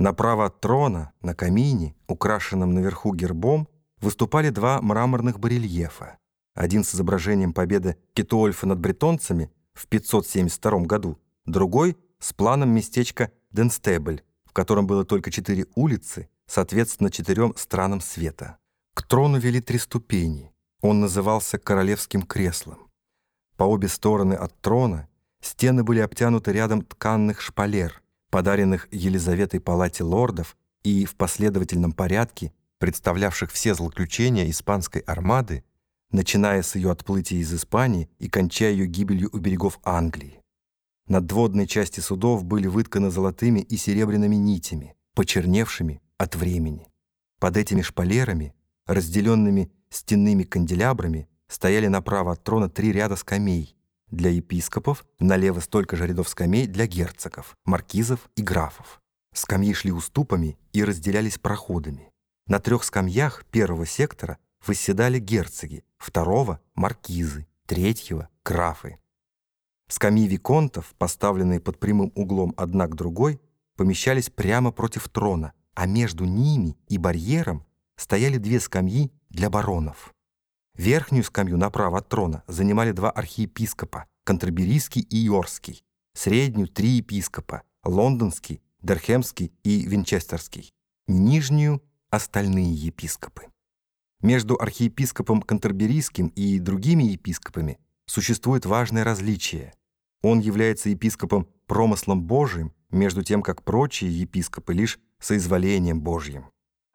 Направо от трона, на камине, украшенном наверху гербом, выступали два мраморных барельефа. Один с изображением победы Кетуольфа над бретонцами в 572 году, другой с планом местечка Денстебль, в котором было только четыре улицы, соответственно четырем странам света. К трону вели три ступени. Он назывался королевским креслом. По обе стороны от трона стены были обтянуты рядом тканных шпалер, подаренных Елизаветой палате лордов и в последовательном порядке представлявших все злоключения испанской армады, начиная с ее отплытия из Испании и кончая ее гибелью у берегов Англии. Надводные части судов были вытканы золотыми и серебряными нитями, почерневшими от времени. Под этими шпалерами, разделенными стенными канделябрами, стояли направо от трона три ряда скамей для епископов, налево столько же рядов скамей для герцогов, маркизов и графов. Скамьи шли уступами и разделялись проходами. На трех скамьях первого сектора восседали герцоги, второго — маркизы, третьего — графы. Скамьи виконтов, поставленные под прямым углом одна к другой, помещались прямо против трона, а между ними и барьером стояли две скамьи для баронов. Верхнюю скамью направо от трона занимали два архиепископа, Кантерберийский и Йорский, среднюю — три епископа, Лондонский, Дерхемский и Винчестерский, нижнюю — остальные епископы. Между архиепископом Кантерберийским и другими епископами существует важное различие. Он является епископом промыслом Божиим, между тем как прочие епископы лишь соизволением Божьим.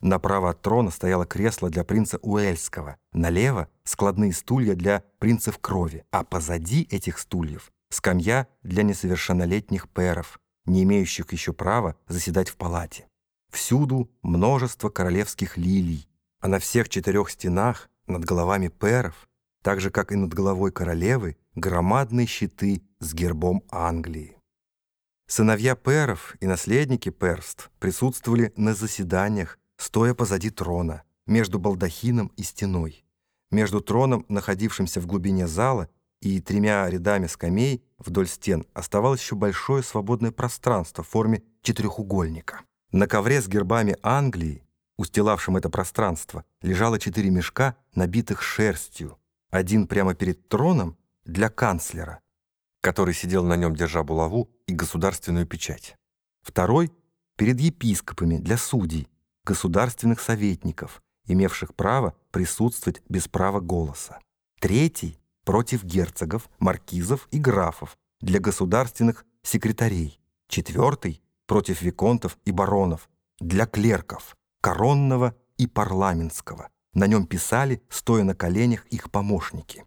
Направо от трона стояло кресло для принца Уэльского, налево — складные стулья для принцев крови, а позади этих стульев — скамья для несовершеннолетних пэров, не имеющих еще права заседать в палате. Всюду множество королевских лилий, а на всех четырех стенах над головами пэров, так же, как и над головой королевы, громадные щиты с гербом Англии. Сыновья пэров и наследники перств присутствовали на заседаниях, стоя позади трона, между балдахином и стеной. Между троном, находившимся в глубине зала, и тремя рядами скамей вдоль стен оставалось еще большое свободное пространство в форме четырехугольника. На ковре с гербами Англии, устилавшем это пространство, лежало четыре мешка, набитых шерстью. Один прямо перед троном для канцлера, который сидел на нем, держа булаву и государственную печать. Второй — перед епископами для судей, государственных советников, имевших право присутствовать без права голоса. Третий — против герцогов, маркизов и графов для государственных секретарей. Четвертый — против виконтов и баронов для клерков, коронного и парламентского. На нем писали, стоя на коленях, их помощники.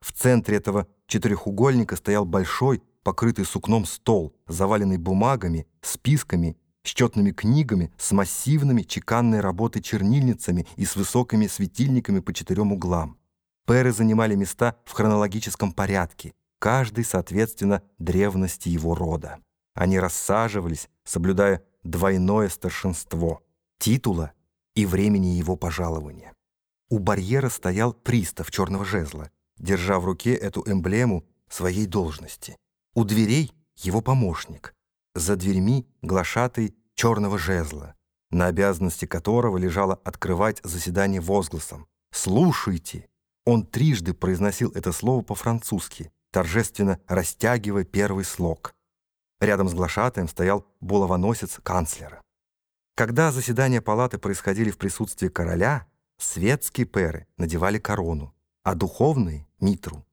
В центре этого четырехугольника стоял большой, покрытый сукном стол, заваленный бумагами, списками счетными книгами с массивными чеканной работы чернильницами и с высокими светильниками по четырем углам. Пэры занимали места в хронологическом порядке, каждый, соответственно, древности его рода. Они рассаживались, соблюдая двойное старшинство — титула и времени его пожалования. У барьера стоял пристав черного жезла, держа в руке эту эмблему своей должности. У дверей — его помощник — за дверьми глашатый черного жезла, на обязанности которого лежало открывать заседание возгласом «Слушайте!». Он трижды произносил это слово по-французски, торжественно растягивая первый слог. Рядом с глашатаем стоял булавоносец канцлера. Когда заседания палаты происходили в присутствии короля, светские пэры надевали корону, а духовные — митру.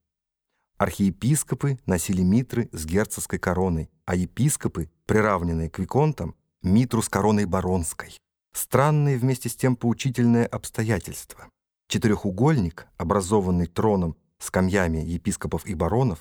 Архиепископы носили митры с герцогской короной, а епископы, приравненные к виконтам, митру с короной баронской. Странное вместе с тем поучительное обстоятельство. Четырехугольник, образованный троном, скамьями епископов и баронов,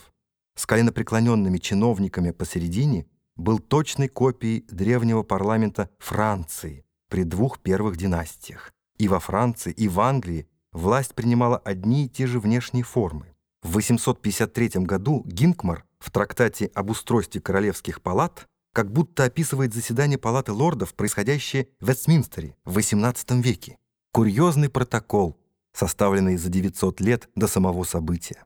с коленопреклоненными чиновниками посередине, был точной копией древнего парламента Франции при двух первых династиях. И во Франции, и в Англии власть принимала одни и те же внешние формы. В 853 году Гинкмар в трактате об устройстве королевских палат как будто описывает заседание палаты лордов, происходящее в Вестминстере в XVIII веке. Курьезный протокол, составленный за 900 лет до самого события.